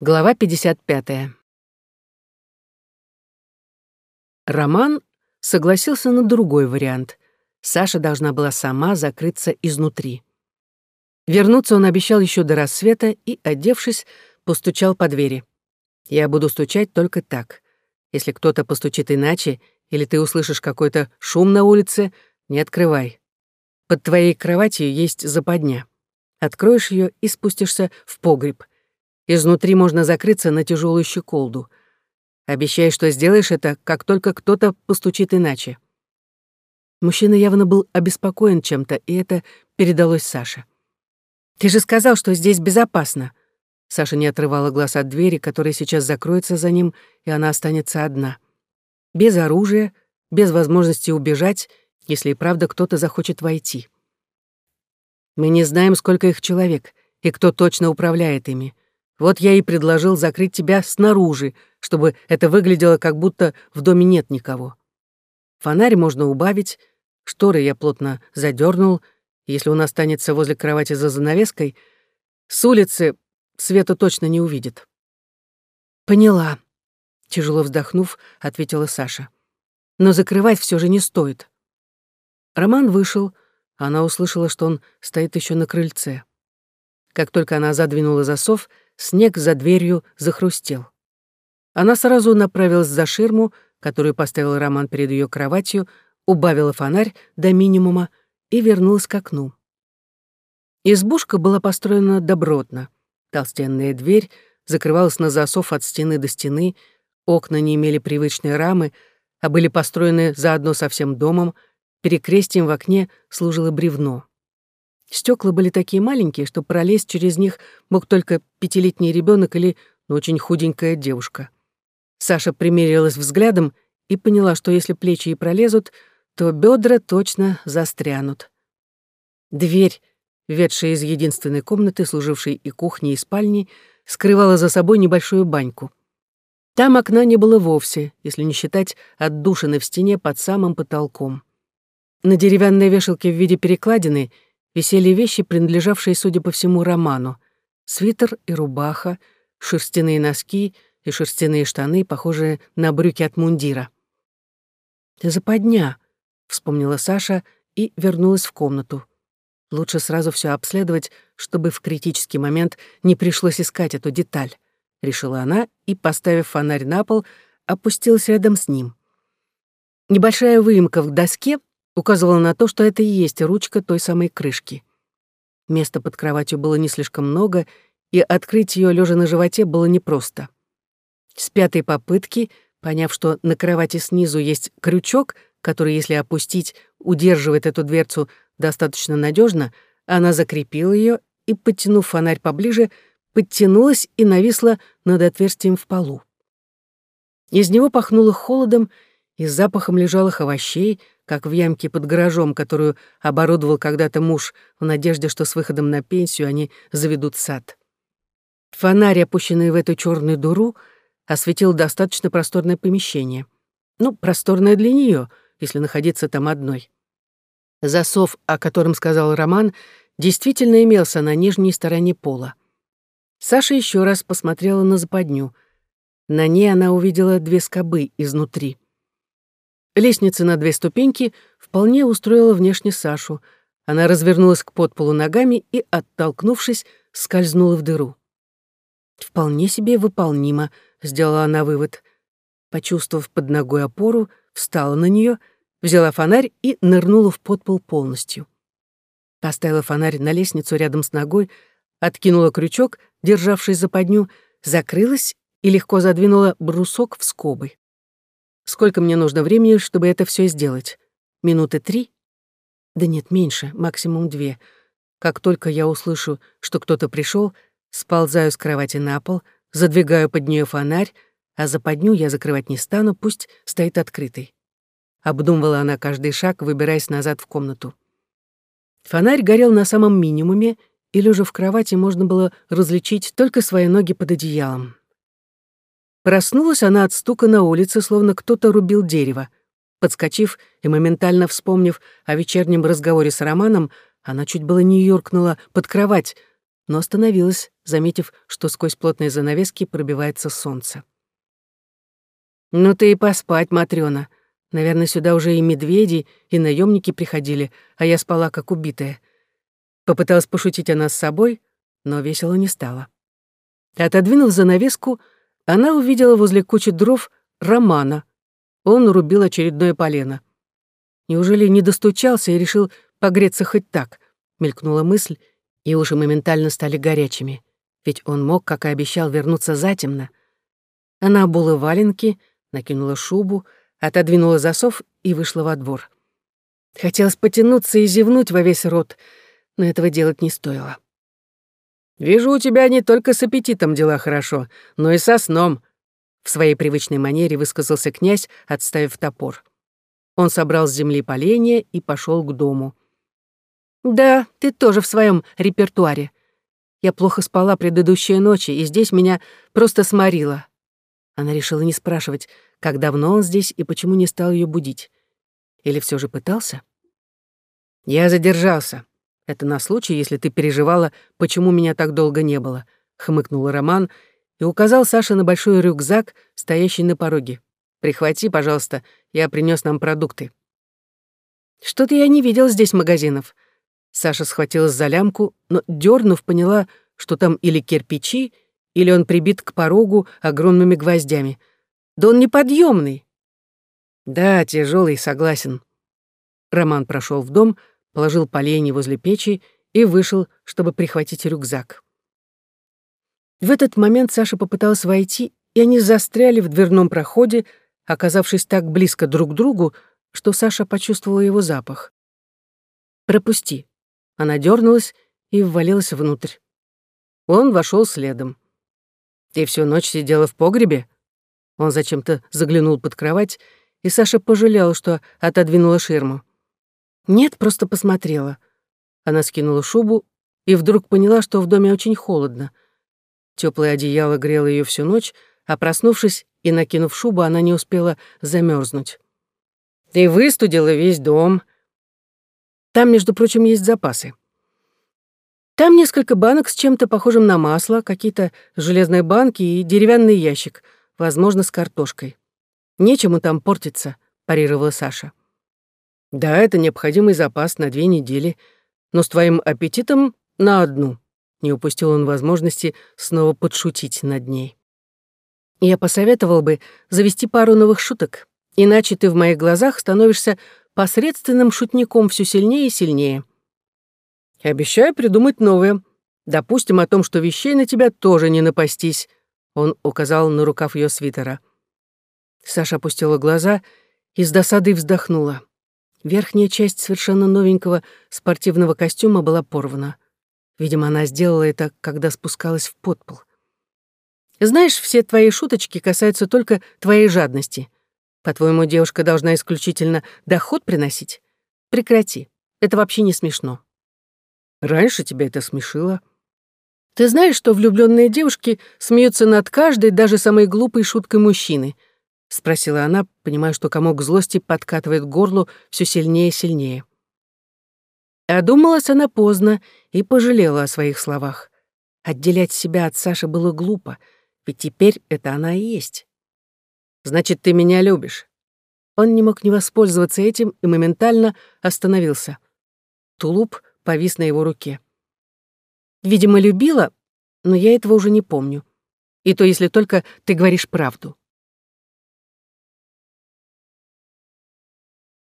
Глава 55. Роман согласился на другой вариант. Саша должна была сама закрыться изнутри. Вернуться он обещал еще до рассвета и, одевшись, постучал по двери. «Я буду стучать только так. Если кто-то постучит иначе, или ты услышишь какой-то шум на улице, не открывай. Под твоей кроватью есть западня. Откроешь ее и спустишься в погреб — Изнутри можно закрыться на тяжелую щеколду. Обещай, что сделаешь это, как только кто-то постучит иначе. Мужчина явно был обеспокоен чем-то, и это передалось Саше. «Ты же сказал, что здесь безопасно». Саша не отрывала глаз от двери, которая сейчас закроется за ним, и она останется одна. Без оружия, без возможности убежать, если и правда кто-то захочет войти. Мы не знаем, сколько их человек, и кто точно управляет ими. Вот я и предложил закрыть тебя снаружи, чтобы это выглядело, как будто в доме нет никого. Фонарь можно убавить, шторы я плотно задернул. Если он останется возле кровати за занавеской, с улицы света точно не увидит. «Поняла», — тяжело вздохнув, ответила Саша. «Но закрывать все же не стоит». Роман вышел, она услышала, что он стоит еще на крыльце. Как только она задвинула засов, снег за дверью захрустел. Она сразу направилась за ширму, которую поставил Роман перед ее кроватью, убавила фонарь до минимума и вернулась к окну. Избушка была построена добротно. Толстенная дверь закрывалась на засов от стены до стены, окна не имели привычной рамы, а были построены заодно со всем домом, перекрестием в окне служило бревно. Стекла были такие маленькие, что пролезть через них мог только пятилетний ребенок или ну, очень худенькая девушка. Саша примерилась взглядом и поняла, что если плечи и пролезут, то бедра точно застрянут. Дверь, ведшая из единственной комнаты, служившей и кухней, и спальней, скрывала за собой небольшую баньку. Там окна не было вовсе, если не считать отдушины в стене под самым потолком. На деревянной вешалке в виде перекладины — висели вещи, принадлежавшие, судя по всему, Роману. Свитер и рубаха, шерстяные носки и шерстяные штаны, похожие на брюки от мундира. «Западня», — вспомнила Саша и вернулась в комнату. Лучше сразу все обследовать, чтобы в критический момент не пришлось искать эту деталь, решила она и, поставив фонарь на пол, опустилась рядом с ним. Небольшая выемка в доске указывала на то, что это и есть ручка той самой крышки. Места под кроватью было не слишком много, и открыть ее лежа на животе было непросто. С пятой попытки, поняв, что на кровати снизу есть крючок, который, если опустить, удерживает эту дверцу достаточно надежно, она закрепила ее и, подтянув фонарь поближе, подтянулась и нависла над отверстием в полу. Из него пахнуло холодом и запахом лежалых овощей, как в ямке под гаражом, которую оборудовал когда-то муж в надежде, что с выходом на пенсию они заведут сад. Фонарь, опущенный в эту черную дуру, осветил достаточно просторное помещение. Ну, просторное для нее, если находиться там одной. Засов, о котором сказал Роман, действительно имелся на нижней стороне пола. Саша еще раз посмотрела на западню. На ней она увидела две скобы изнутри. Лестница на две ступеньки вполне устроила внешне Сашу. Она развернулась к подполу ногами и, оттолкнувшись, скользнула в дыру. «Вполне себе выполнимо», — сделала она вывод. Почувствовав под ногой опору, встала на нее, взяла фонарь и нырнула в подпол полностью. Поставила фонарь на лестницу рядом с ногой, откинула крючок, державший западню, закрылась и легко задвинула брусок в скобы. Сколько мне нужно времени, чтобы это все сделать? Минуты три? Да нет, меньше, максимум две. Как только я услышу, что кто-то пришел, сползаю с кровати на пол, задвигаю под нее фонарь, а западню я закрывать не стану, пусть стоит открытый. Обдумывала она каждый шаг, выбираясь назад в комнату. Фонарь горел на самом минимуме, и лежа в кровати можно было различить только свои ноги под одеялом. Проснулась она от стука на улице, словно кто-то рубил дерево. Подскочив и моментально вспомнив о вечернем разговоре с Романом, она чуть было не юркнула под кровать, но остановилась, заметив, что сквозь плотные занавески пробивается солнце. «Ну ты и поспать, Матрёна. Наверное, сюда уже и медведи, и наемники приходили, а я спала как убитая». Попыталась пошутить она с собой, но весело не стало. Отодвинув занавеску, она увидела возле кучи дров Романа. Он рубил очередное полено. Неужели не достучался и решил погреться хоть так? Мелькнула мысль, и уши моментально стали горячими. Ведь он мог, как и обещал, вернуться затемно. Она обула валенки, накинула шубу, отодвинула засов и вышла во двор. Хотелось потянуться и зевнуть во весь рот, но этого делать не стоило. «Вижу, у тебя не только с аппетитом дела хорошо, но и со сном», в своей привычной манере высказался князь, отставив топор. Он собрал с земли поленья и пошел к дому. «Да, ты тоже в своем репертуаре. Я плохо спала предыдущие ночи, и здесь меня просто сморило». Она решила не спрашивать, как давно он здесь и почему не стал ее будить. Или все же пытался? «Я задержался. Это на случай, если ты переживала, почему меня так долго не было», — хмыкнул Роман и указал Саше на большой рюкзак, стоящий на пороге. «Прихвати, пожалуйста, я принес нам продукты». «Что-то я не видел здесь магазинов». Саша схватилась за лямку, но, дернув, поняла, что там или кирпичи, или он прибит к порогу огромными гвоздями. Да он неподъемный. Да, тяжелый, согласен. Роман прошел в дом, положил поленья возле печи и вышел, чтобы прихватить рюкзак. В этот момент Саша попыталась войти, и они застряли в дверном проходе, оказавшись так близко друг к другу, что Саша почувствовала его запах. «Пропусти». Она дернулась и ввалилась внутрь. Он вошел следом. «Ты всю ночь сидела в погребе?» Он зачем-то заглянул под кровать, и Саша пожалела, что отодвинула ширму. «Нет, просто посмотрела». Она скинула шубу и вдруг поняла, что в доме очень холодно. Теплое одеяло грело ее всю ночь, а проснувшись и накинув шубу, она не успела замерзнуть. «Ты выстудила весь дом». Там, между прочим, есть запасы. Там несколько банок с чем-то похожим на масло, какие-то железные банки и деревянный ящик, возможно, с картошкой. Нечему там портиться, парировала Саша. Да, это необходимый запас на две недели, но с твоим аппетитом на одну. Не упустил он возможности снова подшутить над ней. Я посоветовал бы завести пару новых шуток, иначе ты в моих глазах становишься посредственным шутником все сильнее и сильнее. Обещаю придумать новое. Допустим, о том, что вещей на тебя тоже не напастись. Он указал на рукав ее свитера. Саша опустила глаза и с досадой вздохнула. Верхняя часть совершенно новенького спортивного костюма была порвана. Видимо, она сделала это, когда спускалась в подпол. «Знаешь, все твои шуточки касаются только твоей жадности. По-твоему, девушка должна исключительно доход приносить? Прекрати. Это вообще не смешно». «Раньше тебя это смешило». «Ты знаешь, что влюбленные девушки смеются над каждой, даже самой глупой шуткой мужчины?» — спросила она, понимая, что комок злости подкатывает к горлу все сильнее и сильнее. Одумалась она поздно и пожалела о своих словах. Отделять себя от Саши было глупо, ведь теперь это она и есть. «Значит, ты меня любишь». Он не мог не воспользоваться этим и моментально остановился. Тулуп повис на его руке. «Видимо, любила, но я этого уже не помню. И то, если только ты говоришь правду».